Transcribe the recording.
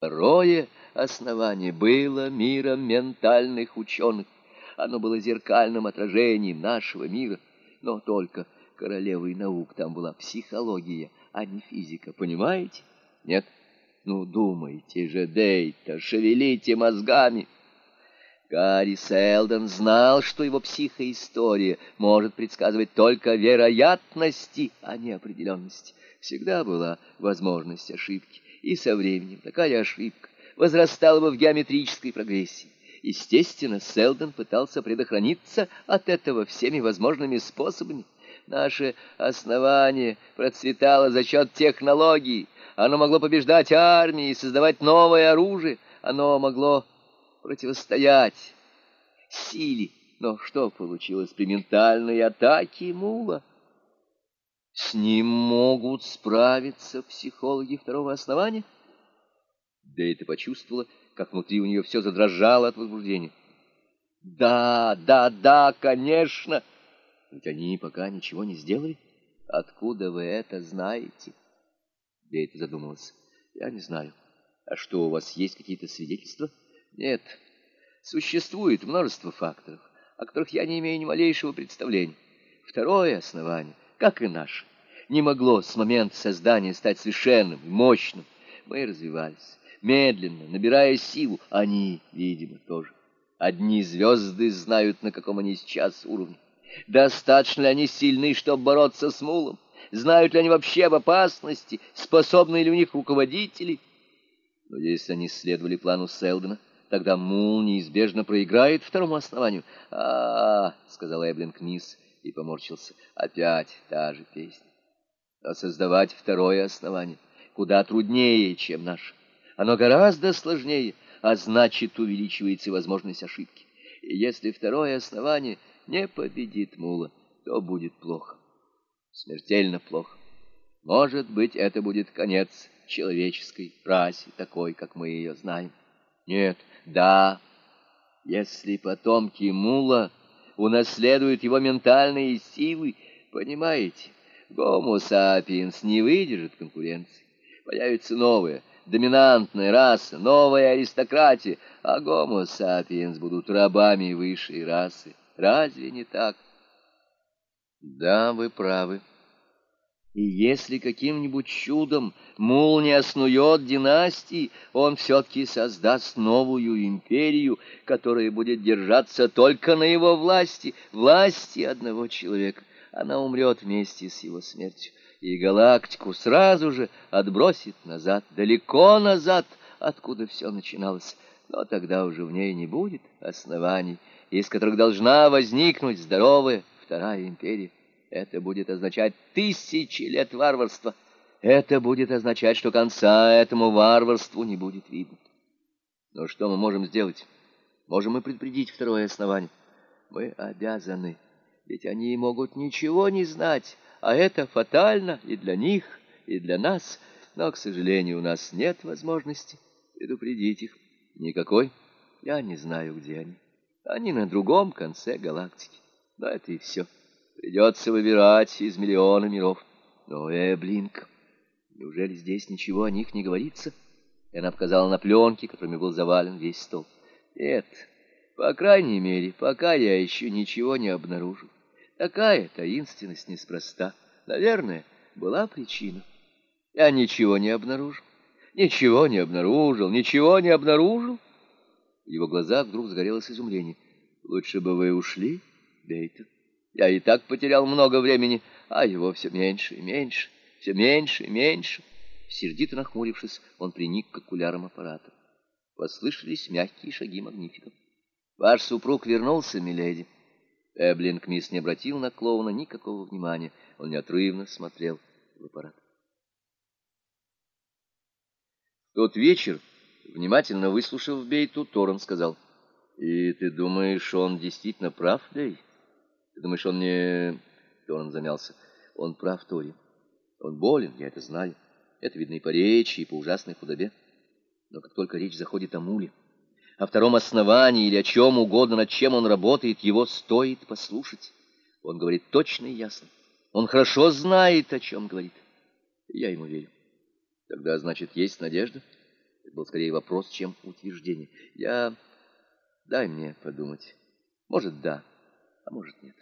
Второе основание было миром ментальных ученых. Оно было зеркальным отражением нашего мира, но только королевой наук там была психология, а не физика, понимаете? Нет? Ну, думайте же, Дейта, шевелите мозгами. Гарри Селдон знал, что его психоистория может предсказывать только вероятности, а не определенности. Всегда была возможность ошибки, и со временем такая ошибка возрастала бы в геометрической прогрессии. Естественно, Селдон пытался предохраниться от этого всеми возможными способами. Наше основание процветало за счет технологий. Оно могло побеждать армии и создавать новое оружие. Оно могло противостоять силе. Но что получилось при ментальной атаке Мула? С ним могут справиться психологи второго основания? Дейта почувствовала, как внутри у нее все задрожало от возбуждения. Да, да, да, конечно. Ведь они пока ничего не сделали. Откуда вы это знаете? Дейта задумалась. Я не знаю. А что, у вас есть какие-то свидетельства? Нет, существует множество факторов, о которых я не имею ни малейшего представления. Второе основание, как и наше, не могло с момента создания стать совершенным и мощным. Мы развивались, медленно, набирая силу, они, видимо, тоже. Одни звезды знают, на каком они сейчас уровне. Достаточно ли они сильны, чтобы бороться с мулом? Знают ли они вообще об опасности? Способны ли у них руководители? Но если они следовали плану Селдена, Тогда Мул неизбежно проиграет второму основанию. а, -а, -а сказал Эблинг Низ и поморщился. «Опять та же песня. Но создавать второе основание куда труднее, чем наше. Оно гораздо сложнее, а значит, увеличивается возможность ошибки. И если второе основание не победит Мула, то будет плохо. Смертельно плохо. Может быть, это будет конец человеческой расе, такой, как мы ее знаем. Нет, да, если потомки Мула унаследуют его ментальные силы, понимаете, Гомо сапиенс не выдержит конкуренции. Появится новая, доминантная раса, новая аристократия, а гомо сапиенс будут рабами высшей расы. Разве не так? Да, вы правы. И если каким-нибудь чудом Мул не основет династии, он все-таки создаст новую империю, которая будет держаться только на его власти, власти одного человека. Она умрет вместе с его смертью, и галактику сразу же отбросит назад, далеко назад, откуда все начиналось. Но тогда уже в ней не будет оснований, из которых должна возникнуть здоровая вторая империя. Это будет означать тысячи лет варварства. Это будет означать, что конца этому варварству не будет видно. Но что мы можем сделать? Можем мы предупредить второе основание? Мы обязаны, ведь они могут ничего не знать, а это фатально и для них, и для нас. Но, к сожалению, у нас нет возможности предупредить их. Никакой. Я не знаю, где они. Они на другом конце галактики. Но это и все. Придется выбирать из миллиона миров. Но, Эблинг, неужели здесь ничего о них не говорится? И она показала на пленки, которыми был завален весь стол. Нет, по крайней мере, пока я еще ничего не обнаружил. Такая таинственность неспроста. Наверное, была причина. Я ничего не обнаружил. Ничего не обнаружил, ничего не обнаружил. В его глазах вдруг загорелось изумление. Лучше бы вы ушли, Бейтон. Я и так потерял много времени, а его все меньше и меньше, все меньше и меньше. Сердито нахмурившись, он приник к окулярам аппарата. Послышались мягкие шаги магнифика. «Ваш супруг вернулся, миледи?» Эблинг мисс не обратил на клоуна никакого внимания. Он неотрывно смотрел в аппарат. Тот вечер, внимательно выслушав Бейту, Торрен сказал, «И ты думаешь, он действительно прав, Дэй?» Ты думаешь, он не...» То он замялся. «Он прав, Тори. Он болен, я это знаю. Это видно и по речи, и по ужасной худобе. Но как только речь заходит о муле, о втором основании или о чем угодно, над чем он работает, его стоит послушать. Он говорит точно и ясно. Он хорошо знает, о чем говорит. Я ему верю. Тогда, значит, есть надежда? Это был скорее вопрос, чем утверждение. Я... Дай мне подумать. Может, да, а может, нет.